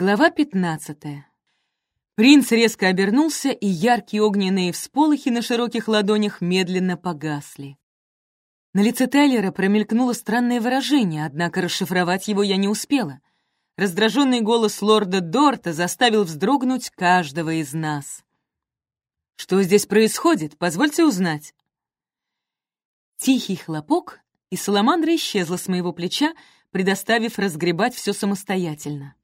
Глава пятнадцатая. Принц резко обернулся, и яркие огненные всполохи на широких ладонях медленно погасли. На лице Тайлера промелькнуло странное выражение, однако расшифровать его я не успела. Раздраженный голос лорда Дорта заставил вздрогнуть каждого из нас. «Что здесь происходит? Позвольте узнать». Тихий хлопок, и саламандра исчезла с моего плеча, предоставив разгребать все самостоятельно.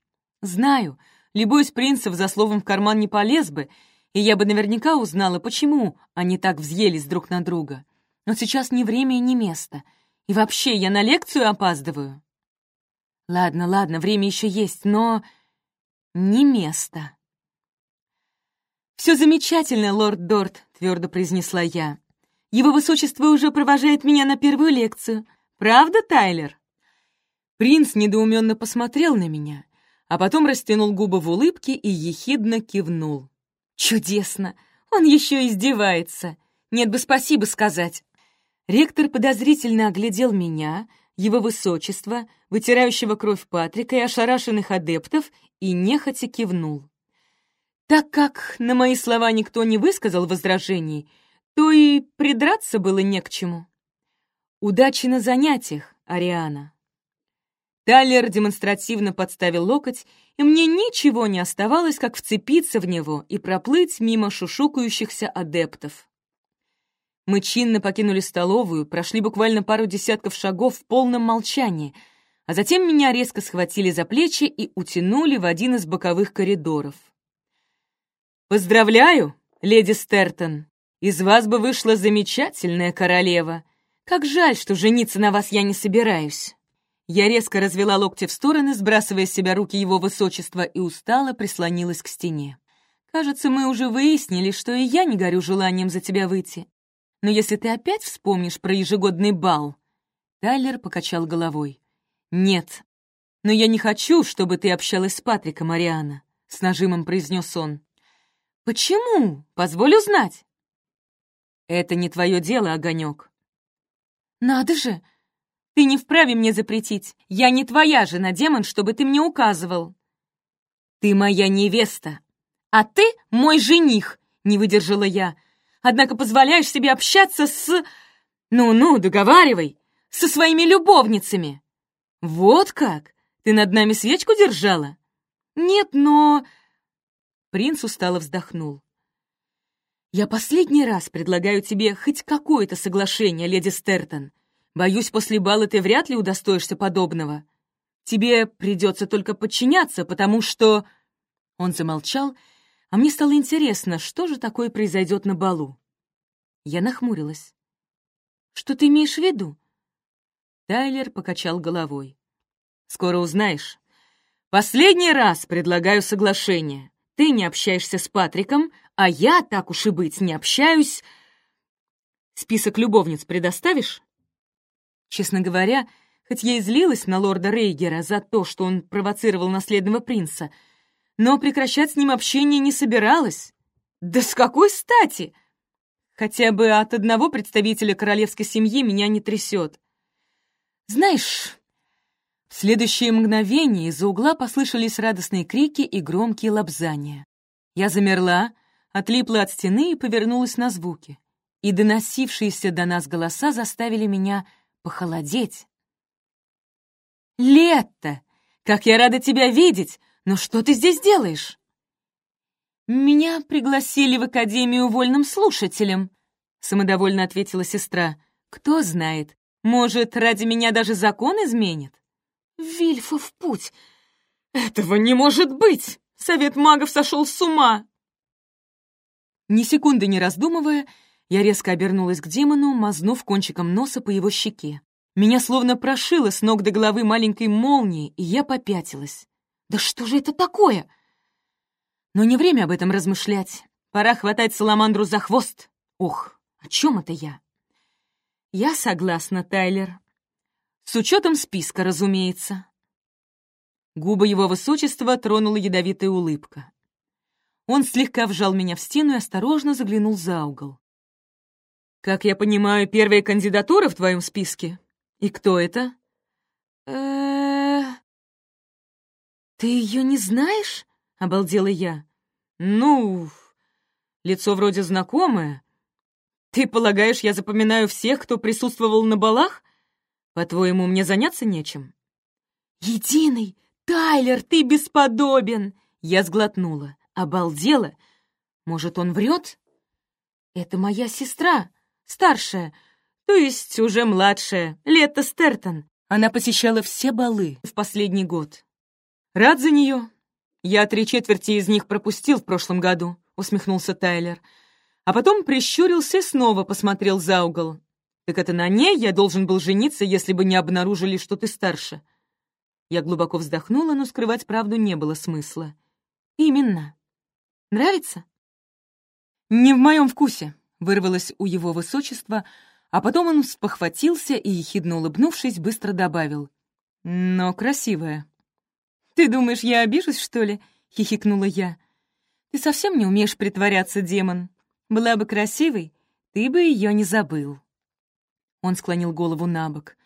Знаю, любой из принцев за словом в карман не полез бы, и я бы наверняка узнала, почему они так взъелись друг на друга. Но сейчас ни время и ни место. И вообще, я на лекцию опаздываю. Ладно, ладно, время еще есть, но... не место. «Все замечательно, лорд Дорт», — твердо произнесла я. «Его высочество уже провожает меня на первую лекцию. Правда, Тайлер?» Принц недоуменно посмотрел на меня, а потом растянул губы в улыбке и ехидно кивнул. «Чудесно! Он еще издевается! Нет бы спасибо сказать!» Ректор подозрительно оглядел меня, его высочество, вытирающего кровь Патрика и ошарашенных адептов, и нехотя кивнул. Так как на мои слова никто не высказал возражений, то и придраться было не к чему. «Удачи на занятиях, Ариана!» Тайлер демонстративно подставил локоть, и мне ничего не оставалось, как вцепиться в него и проплыть мимо шушукающихся адептов. Мы чинно покинули столовую, прошли буквально пару десятков шагов в полном молчании, а затем меня резко схватили за плечи и утянули в один из боковых коридоров. «Поздравляю, леди Стертон! Из вас бы вышла замечательная королева. Как жаль, что жениться на вас я не собираюсь!» Я резко развела локти в стороны, сбрасывая с себя руки его высочества, и устало прислонилась к стене. «Кажется, мы уже выяснили, что и я не горю желанием за тебя выйти. Но если ты опять вспомнишь про ежегодный бал...» Тайлер покачал головой. «Нет. Но я не хочу, чтобы ты общалась с Патриком, Ариана», — с нажимом произнес он. «Почему? Позволь узнать». «Это не твое дело, Огонек». «Надо же! Ты не вправе мне запретить. Я не твоя жена, демон, чтобы ты мне указывал. Ты моя невеста, а ты мой жених, не выдержала я. Однако позволяешь себе общаться с... Ну-ну, договаривай, со своими любовницами. Вот как? Ты над нами свечку держала? Нет, но... Принц устало вздохнул. «Я последний раз предлагаю тебе хоть какое-то соглашение, леди Стертон. Боюсь, после бала ты вряд ли удостоишься подобного. Тебе придется только подчиняться, потому что...» Он замолчал, а мне стало интересно, что же такое произойдет на балу. Я нахмурилась. «Что ты имеешь в виду?» Тайлер покачал головой. «Скоро узнаешь. Последний раз предлагаю соглашение. Ты не общаешься с Патриком, а я, так уж и быть, не общаюсь. Список любовниц предоставишь?» Честно говоря, хоть я и злилась на лорда Рейгера за то, что он провоцировал наследного принца, но прекращать с ним общение не собиралась. Да с какой стати? Хотя бы от одного представителя королевской семьи меня не трясет. Знаешь, в следующее мгновение из-за угла послышались радостные крики и громкие лобзания. Я замерла, отлипла от стены и повернулась на звуки. И доносившиеся до нас голоса заставили меня похолодеть. «Летто! Как я рада тебя видеть! Но что ты здесь делаешь?» «Меня пригласили в Академию вольным слушателем», — самодовольно ответила сестра. «Кто знает, может, ради меня даже закон изменит?» «Вильфа в путь! Этого не может быть! Совет магов сошел с ума!» Ни секунды не раздумывая, я резко обернулась к демону, мазнув кончиком носа по его щеке. Меня словно прошило с ног до головы маленькой молнией, и я попятилась. «Да что же это такое?» Но не время об этом размышлять. Пора хватать Саламандру за хвост. Ох, о чем это я? Я согласна, Тайлер. С учетом списка, разумеется. Губы его высочества тронула ядовитая улыбка. Он слегка вжал меня в стену и осторожно заглянул за угол. «Как я понимаю, первая кандидатура в твоем списке? И кто это?» «Ты ее не знаешь?» — обалдела я. «Ну, лицо вроде знакомое. Ты полагаешь, я запоминаю всех, кто присутствовал на балах? По-твоему, мне заняться нечем?» «Единый! Тайлер, ты бесподобен!» Я сглотнула, обалдела. «Может, он врет?» «Это моя сестра, старшая, то есть уже младшая, Лето Стертон. Она посещала все балы в последний год. Рад за нее. Я три четверти из них пропустил в прошлом году, усмехнулся Тайлер. А потом прищурился и снова посмотрел за угол. Так это на ней я должен был жениться, если бы не обнаружили, что ты старше. Я глубоко вздохнула, но скрывать правду не было смысла. Именно. Нравится? Не в моем вкусе, вырвалось у его высочества, а потом он спохватился и, ехидно улыбнувшись, быстро добавил. «Но красивая». «Ты думаешь, я обижусь, что ли?» — хихикнула я. «Ты совсем не умеешь притворяться, демон. Была бы красивой, ты бы ее не забыл». Он склонил голову на бок.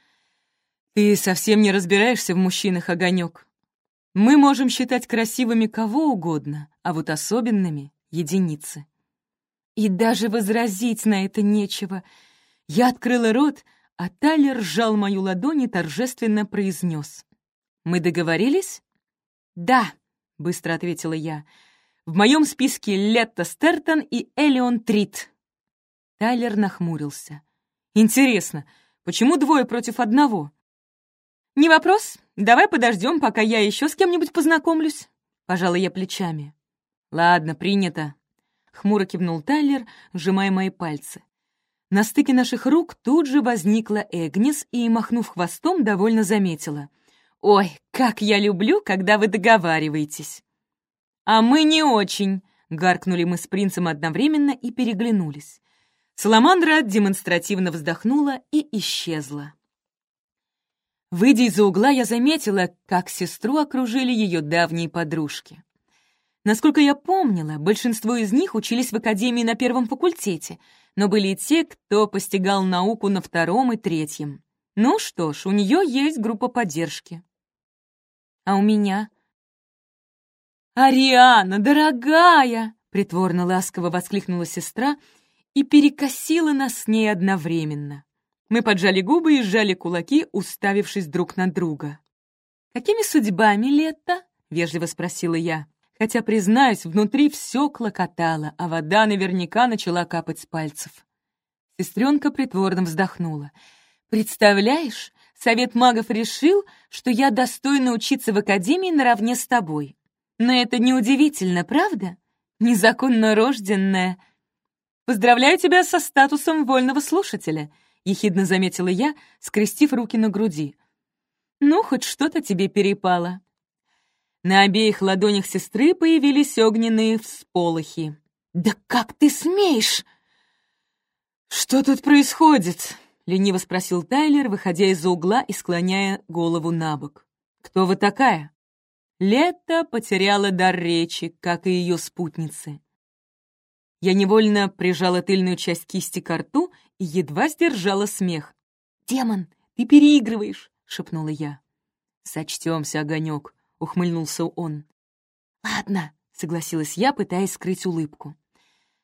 «Ты совсем не разбираешься в мужчинах, огонек. Мы можем считать красивыми кого угодно, а вот особенными — единицы». И даже возразить на это нечего — я открыла рот, а Тайлер сжал мою ладонь и торжественно произнес. «Мы договорились?» «Да», — быстро ответила я. «В моем списке Летта Стертон и Элеон Трит». Тайлер нахмурился. «Интересно, почему двое против одного?» «Не вопрос. Давай подождем, пока я еще с кем-нибудь познакомлюсь», — пожала я плечами. «Ладно, принято», — хмуро кивнул Тайлер, сжимая мои пальцы. На стыке наших рук тут же возникла Эгнис и, махнув хвостом, довольно заметила. «Ой, как я люблю, когда вы договариваетесь!» «А мы не очень!» — гаркнули мы с принцем одновременно и переглянулись. Саламандра демонстративно вздохнула и исчезла. Выйдя из-за угла, я заметила, как сестру окружили ее давние подружки. Насколько я помнила, большинство из них учились в академии на первом факультете — но были и те, кто постигал науку на втором и третьем. Ну что ж, у нее есть группа поддержки. А у меня? «Ариана, дорогая!» — притворно-ласково воскликнула сестра и перекосила нас с ней одновременно. Мы поджали губы и сжали кулаки, уставившись друг на друга. «Какими судьбами, Летта?» — вежливо спросила я хотя, признаюсь, внутри все клокотало, а вода наверняка начала капать с пальцев. Сестренка притворно вздохнула. «Представляешь, совет магов решил, что я достойна учиться в академии наравне с тобой. Но это неудивительно, правда? Незаконно рожденная. Поздравляю тебя со статусом вольного слушателя», — ехидно заметила я, скрестив руки на груди. «Ну, хоть что-то тебе перепало. На обеих ладонях сестры появились огненные всполохи. «Да как ты смеешь?» «Что тут происходит?» — лениво спросил Тайлер, выходя из-за угла и склоняя голову на бок. «Кто вы такая?» Лето потеряла дар речи, как и ее спутницы. Я невольно прижала тыльную часть кисти к рту и едва сдержала смех. «Демон, ты переигрываешь!» — шепнула я. «Сочтемся, огонек», — ухмыльнулся он. «Ладно», — согласилась я, пытаясь скрыть улыбку.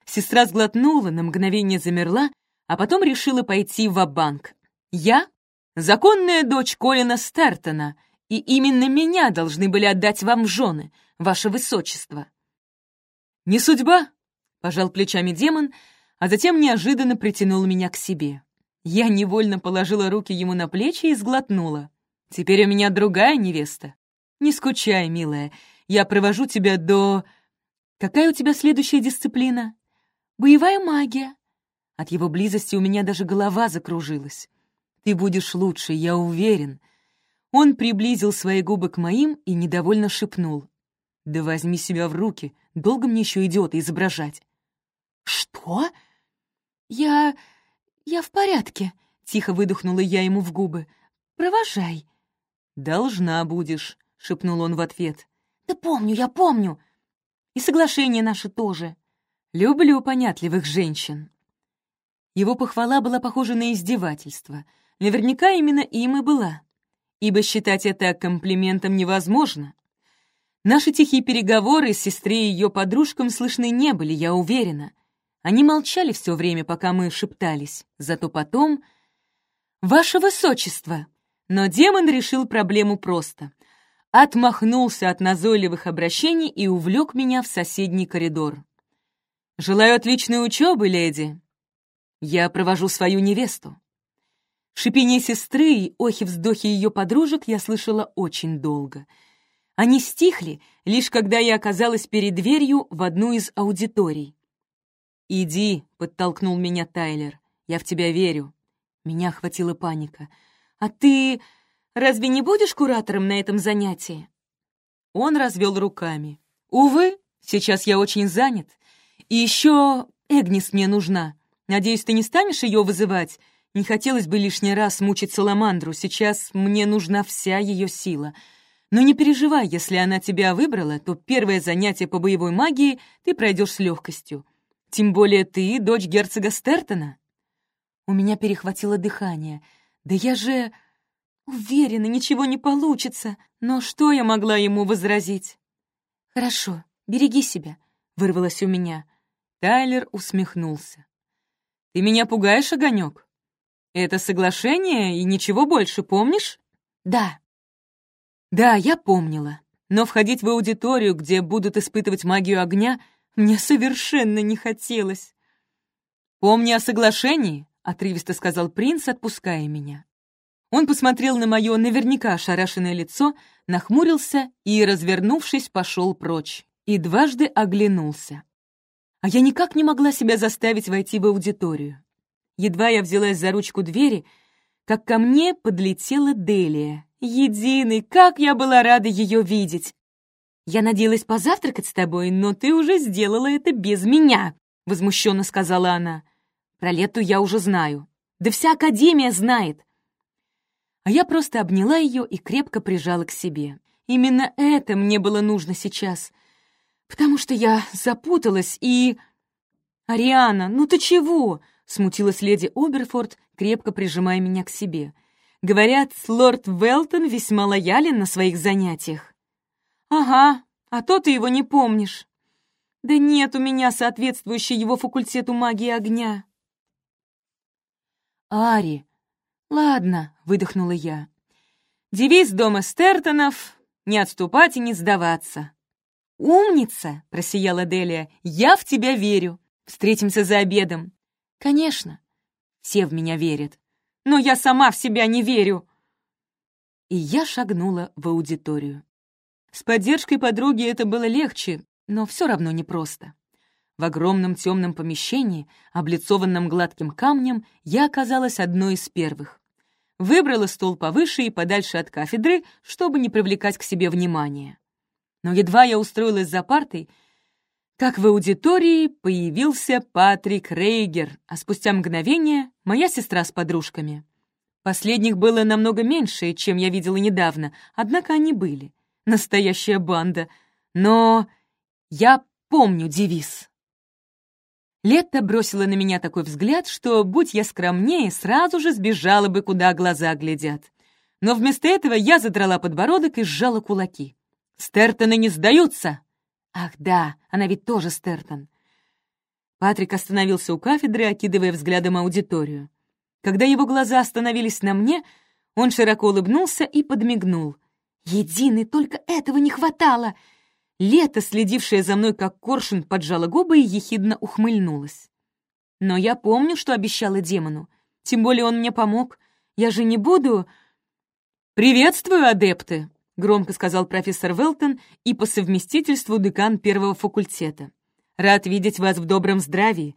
Сестра сглотнула, на мгновение замерла, а потом решила пойти в банк «Я — законная дочь Колина Стертона, и именно меня должны были отдать вам жены, ваше высочество». «Не судьба», — пожал плечами демон, а затем неожиданно притянул меня к себе. Я невольно положила руки ему на плечи и сглотнула. «Теперь у меня другая невеста. Не скучай, милая, я провожу тебя до... Какая у тебя следующая дисциплина? Боевая магия. От его близости у меня даже голова закружилась. Ты будешь лучше, я уверен. Он приблизил свои губы к моим и недовольно шепнул. «Да возьми себя в руки, долго мне еще идиота изображать». «Что?» «Я... я в порядке», — тихо выдохнула я ему в губы. «Провожай». «Должна будешь», — шепнул он в ответ. «Да помню, я помню. И соглашение наше тоже. Люблю понятливых женщин». Его похвала была похожа на издевательство. Наверняка именно им и была. Ибо считать это комплиментом невозможно. Наши тихие переговоры с сестрой и ее подружкам слышны не были, я уверена. Они молчали все время, пока мы шептались. Зато потом... «Ваше Высочество!» Но демон решил проблему просто. Отмахнулся от назойливых обращений и увлек меня в соседний коридор. «Желаю отличной учебы, леди. Я провожу свою невесту». Шипение сестры и охи-вздохи ее подружек я слышала очень долго. Они стихли, лишь когда я оказалась перед дверью в одну из аудиторий. «Иди», — подтолкнул меня Тайлер, — «я в тебя верю». Меня охватила паника. «А ты разве не будешь куратором на этом занятии?» Он развел руками. «Увы, сейчас я очень занят. И еще Эгнис мне нужна. Надеюсь, ты не станешь ее вызывать? Не хотелось бы лишний раз мучить Саламандру, сейчас мне нужна вся ее сила. Но не переживай, если она тебя выбрала, то первое занятие по боевой магии ты пройдешь с легкостью. Тем более ты дочь герцога Стертона. У меня перехватило дыхание. Да я же... Уверена, ничего не получится. Но что я могла ему возразить? «Хорошо, береги себя», — вырвалось у меня. Тайлер усмехнулся. «Ты меня пугаешь, Огонек? Это соглашение и ничего больше, помнишь? Да. Да, я помнила. Но входить в аудиторию, где будут испытывать магию огня, мне совершенно не хотелось. «Помни о соглашении», — отрывисто сказал принц, отпуская меня. Он посмотрел на мое наверняка ошарашенное лицо, нахмурился и, развернувшись, пошел прочь. И дважды оглянулся. А я никак не могла себя заставить войти в аудиторию. Едва я взялась за ручку двери, как ко мне подлетела Делия. Единый, как я была рада ее видеть! «Я надеялась позавтракать с тобой, но ты уже сделала это без меня», — возмущенно сказала она. «Про лету я уже знаю. Да вся Академия знает». А я просто обняла ее и крепко прижала к себе. Именно это мне было нужно сейчас, потому что я запуталась и... «Ариана, ну ты чего?» — смутилась леди Оберфорд, крепко прижимая меня к себе. «Говорят, лорд Велтон весьма лоялен на своих занятиях». «Ага, а то ты его не помнишь». «Да нет у меня соответствующей его факультету магии огня». «Ари!» «Ладно», — выдохнула я. «Девиз дома Стертонов — не отступать и не сдаваться». «Умница!» — просияла Делия. «Я в тебя верю. Встретимся за обедом. Конечно, все в меня верят, но я сама в себя не верю. И я шагнула в аудиторию. С поддержкой подруги это было легче, но все равно непросто. В огромном темном помещении, облицованном гладким камнем, я оказалась одной из первых. Выбрала стол повыше и подальше от кафедры, чтобы не привлекать к себе внимания. Но едва я устроилась за партой, как в аудитории появился Патрик Рейгер, а спустя мгновение моя сестра с подружками. Последних было намного меньше, чем я видела недавно, однако они были. Настоящая банда. Но я помню девиз. Лето бросила на меня такой взгляд, что, будь я скромнее, сразу же сбежала бы, куда глаза глядят. Но вместо этого я задрала подбородок и сжала кулаки. «Стертоны не сдаются!» Ах да, она ведь тоже Стертон. Патрик остановился у кафедры, окидывая взглядом аудиторию. Когда его глаза остановились на мне, он широко улыбнулся и подмигнул. «Единый, только этого не хватало!» Лето, следившее за мной как коршун, поджала губы и ехидно ухмыльнулась. «Но я помню, что обещала демону. Тем более он мне помог. Я же не буду...» «Приветствую, адепты!» — громко сказал профессор Велтон и по совместительству декан первого факультета. «Рад видеть вас в добром здравии.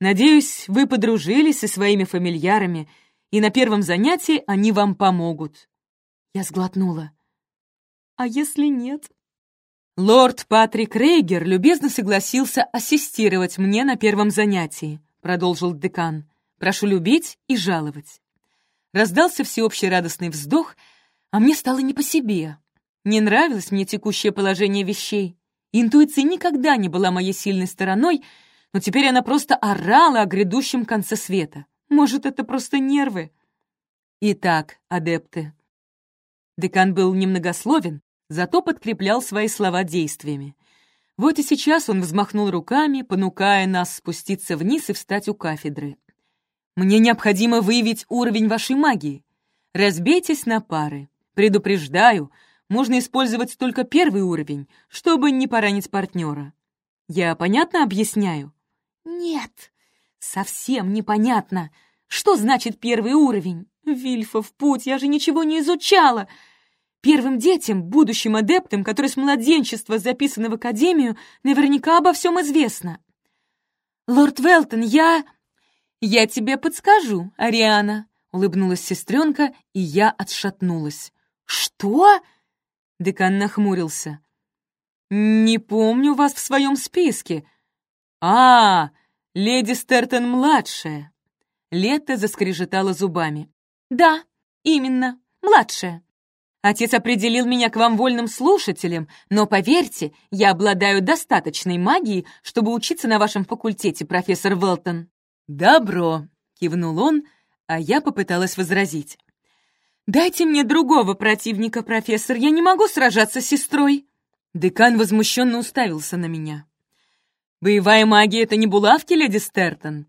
Надеюсь, вы подружились со своими фамильярами, и на первом занятии они вам помогут». Я сглотнула. «А если нет?» «Лорд Патрик Рейгер любезно согласился ассистировать мне на первом занятии», — продолжил декан. «Прошу любить и жаловать». Раздался всеобщий радостный вздох — а мне стало не по себе. Не нравилось мне текущее положение вещей. Интуиция никогда не была моей сильной стороной, но теперь она просто орала о грядущем конце света. Может, это просто нервы? Итак, адепты. Декан был немногословен, зато подкреплял свои слова действиями. Вот и сейчас он взмахнул руками, понукая нас спуститься вниз и встать у кафедры. «Мне необходимо выявить уровень вашей магии. Разбейтесь на пары. Предупреждаю, можно использовать только первый уровень, чтобы не поранить партнера. Я понятно объясняю?» «Нет, совсем непонятно. Что значит первый уровень? Вильфа в путь, я же ничего не изучала!» Первым детям, будущим адептам, которые с младенчества записаны в академию, наверняка обо всем известно. «Лорд Велтон, я...» «Я тебе подскажу, Ариана», — улыбнулась сестренка, и я отшатнулась. «Что?» — декан нахмурился. «Не помню вас в своем списке. А, леди Стертон-младшая». Лето заскрежетала зубами. «Да, именно, младшая. Отец определил меня к вам вольным слушателем, но, поверьте, я обладаю достаточной магией, чтобы учиться на вашем факультете, профессор Велтон». «Добро», — кивнул он, а я попыталась возразить. «Дайте мне другого противника, профессор, я не могу сражаться с сестрой». Декан возмущенно уставился на меня. «Боевая магия — это не булавки, леди Стертон.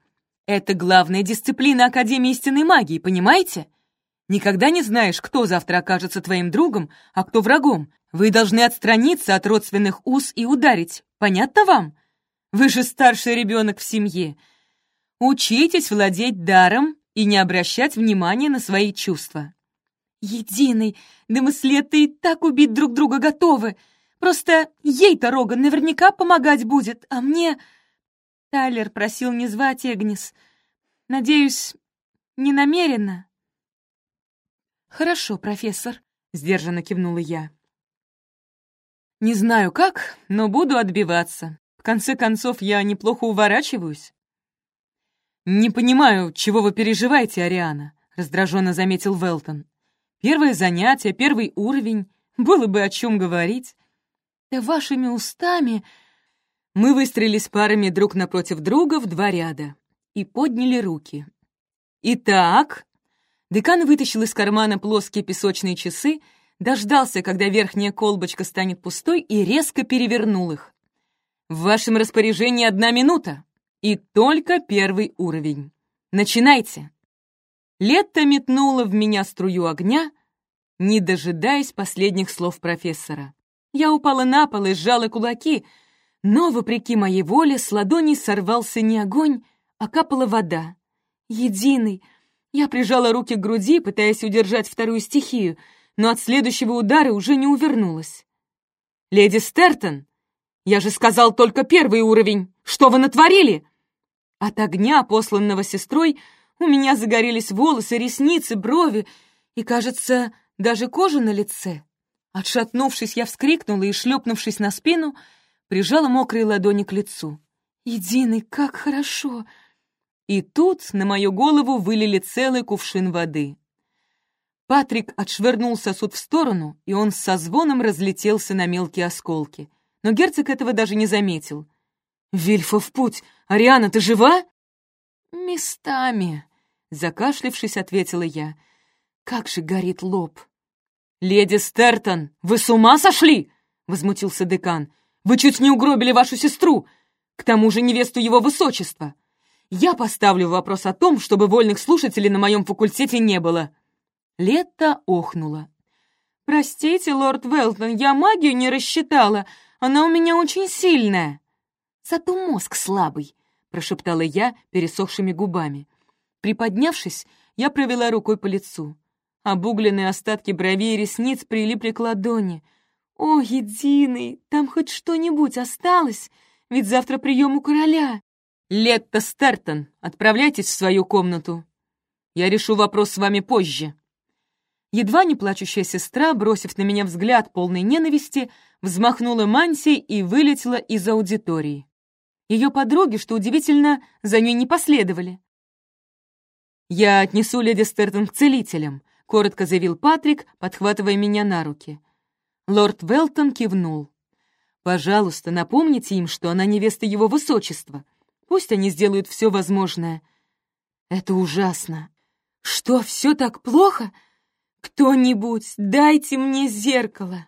Это главная дисциплина Академии истинной магии, понимаете? Никогда не знаешь, кто завтра окажется твоим другом, а кто врагом. Вы должны отстраниться от родственных уз и ударить. Понятно вам? Вы же старший ребенок в семье. Учитесь владеть даром и не обращать внимания на свои чувства. Единый, да мы с Летой и так убить друг друга готовы. Просто ей-то Роган наверняка помогать будет, а мне... Тайлер просил не звать Эгнис. Надеюсь, не намеренно. «Хорошо, профессор», — сдержанно кивнула я. «Не знаю как, но буду отбиваться. В конце концов, я неплохо уворачиваюсь». «Не понимаю, чего вы переживаете, Ариана», — раздраженно заметил Велтон. «Первое занятие, первый уровень. Было бы о чем говорить». «Да вашими устами...» Мы выстроились парами друг напротив друга в два ряда и подняли руки. «Итак», Декан вытащил из кармана плоские песочные часы, дождался, когда верхняя колбочка станет пустой, и резко перевернул их. «В вашем распоряжении одна минута, и только первый уровень. Начинайте!» Лето метнуло в меня струю огня, не дожидаясь последних слов профессора. Я упала на пол и сжала кулаки, но, вопреки моей воле, с ладони сорвался не огонь, а капала вода. Единый, я прижала руки к груди, пытаясь удержать вторую стихию, но от следующего удара уже не увернулась. «Леди Стертон, я же сказал только первый уровень! Что вы натворили?» От огня, посланного сестрой, у меня загорелись волосы, ресницы, брови и, кажется, даже кожа на лице. Отшатнувшись, я вскрикнула и, шлепнувшись на спину, прижала мокрые ладони к лицу. «Единый, как хорошо!» И тут на мою голову вылили целый кувшин воды. Патрик отшвырнул сосуд в сторону, и он со звоном разлетелся на мелкие осколки. Но герцог этого даже не заметил. «Вильфа в путь! Ариана, ты жива?» «Местами», — закашлившись, ответила я. «Как же горит лоб!» «Леди Стертон, вы с ума сошли?» — возмутился декан. «Вы чуть не угробили вашу сестру! К тому же невесту его высочества!» Я поставлю вопрос о том, чтобы вольных слушателей на моем факультете не было». Летта охнула. «Простите, лорд Велтон, я магию не рассчитала. Она у меня очень сильная». «Зато мозг слабый», — прошептала я пересохшими губами. Приподнявшись, я провела рукой по лицу. Обугленные остатки бровей и ресниц прилипли к ладони. «О, единый, там хоть что-нибудь осталось? Ведь завтра прием у короля». «Летто Стертон, отправляйтесь в свою комнату. Я решу вопрос с вами позже». Едва не плачущая сестра, бросив на меня взгляд полной ненависти, взмахнула мантией и вылетела из аудитории. Ее подруги, что удивительно, за ней не последовали. «Я отнесу леди Стертон к целителям», — коротко заявил Патрик, подхватывая меня на руки. Лорд Велтон кивнул. «Пожалуйста, напомните им, что она невеста его высочества. Пусть они сделают все возможное. Это ужасно. Что, все так плохо? Кто-нибудь, дайте мне зеркало.